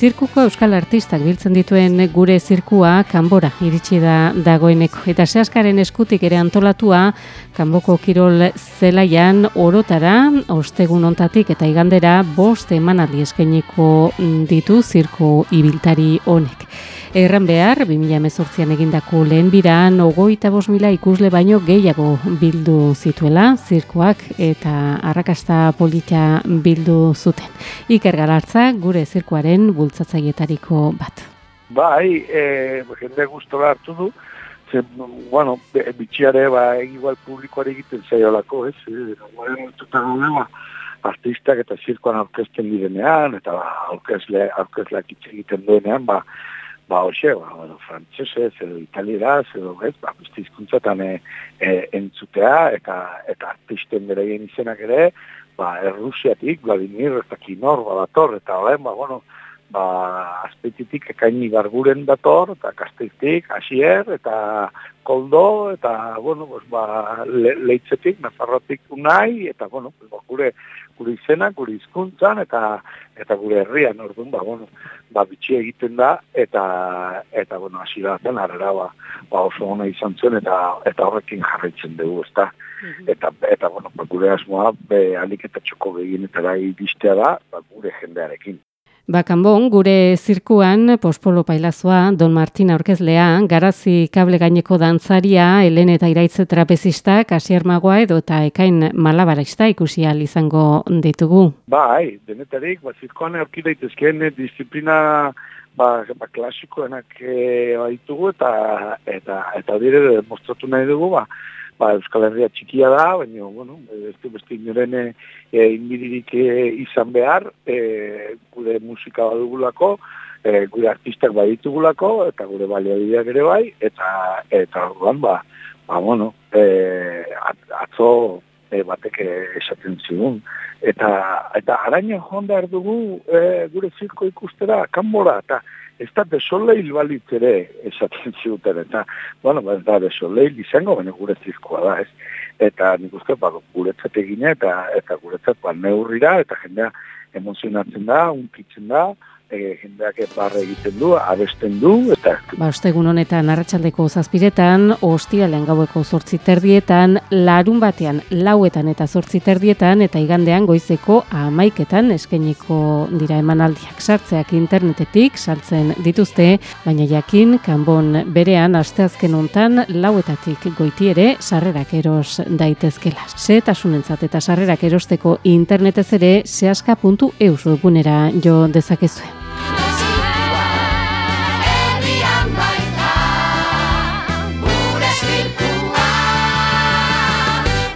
Zirkuko euskal artistak biltzen dituen gure zirkua kanbora iritsi da dagoeneko. Eta sehaskaren eskutik ere antolatua kanboko kirol zelaian orotara, ostegun ontatik eta igandera bost emanaldi eskainiko ditu zirku ibiltari honek. Erran behar, 2018an egindako lehen biran, ogoita bos mila ikusle baino gehiago bildu zituela, zirkoak eta arrakasta polita bildu zuten. Iker Galartza, gure zirkoaren bultzatzaietariko bat. Bai, e, jende gustora hartu du, zen, bueno, bitxiare, ba, igual publikoare egiten zaiolako, ez? E, ba, artistak eta zirkoan aurkezten direnean, eta ba, aurkezleak egiten duenean, ba, ba, hoxe, ba, bueno, frantzesez, edo italieraz, edo, ez, ba, beste izkuntzatan e, entzutea, eta, eta artisten bereien izenak ere, ba, errusiatik, Vladimir, eta kinor, ba, dator, eta, ba, bueno, ba, azpetitik ekaini garguren dator, eta kastiltik, asier, eta koldo, eta, bueno, pues, ba, le, leitzetik, nazarrotik unai, eta, bueno, pues, ba, gure, gure izena, gure izkuntzan, eta, eta gure herrian, orduan, ba, bueno, ba, bitxi egiten da, eta, eta, bueno, hasi da, zen, arara, ba, ba, oso hona izan zen, eta, eta horrekin jarraitzen dugu, ez da. Mhm. Eta, eta, bueno, ba, gure asmoa, be, alik eta txoko begin, eta da, da, ba, gure jendearekin. Bakanbon, gure zirkuan, pospolo pailazoa, Don Martin aurkezlea, garazi kable gaineko dantzaria, helen eta iraitze trapezistak, asier magoa edo eta ekain malabarista ikusi izango ditugu. Bai, denetarik, ba, zirkuan aurki daitezkeen disiplina ba, ba, klasikoenak e, baitugu eta eta eta dire mostratu nahi dugu, ba, ba, Euskal Herria txikia da, baina, bueno, ez du beste inoren e, inbidirik e, izan behar, e, gure musika badugulako, e, gure artistak baditugulako, eta gure baliabideak ere bai, eta, eta orduan, ba, ba, bueno, e, atzo e, batek esaten zigun. Eta, eta araña joan behar dugu e, gure zirko ikustera, kanbora, eta ez da desoleil balitz ere esaten ziuten, eta, bueno, ba, ez da desoleil izango, baina gure zizkoa da, ez? Eta nik uste, ba, guretzat egine, eta, eta guretzat, ba, neurrira, eta jendea emozionatzen da, unkitzen da, e, jendeak barre egiten du, abesten du, eta... Ba, ostegun honetan, arratsaldeko zazpiretan, ostialen gaueko zortzi terdietan, larun batean, lauetan eta zortzi terdietan, eta igandean goizeko amaiketan eskeniko dira emanaldiak sartzeak internetetik, saltzen dituzte, baina jakin, kanbon berean, asteazken hontan lauetatik goiti ere, sarrerak eros daitezkela. Zetasunentzat eta sarrerak erosteko internetez ere, sehaska.eus webunera jo dezakezuen.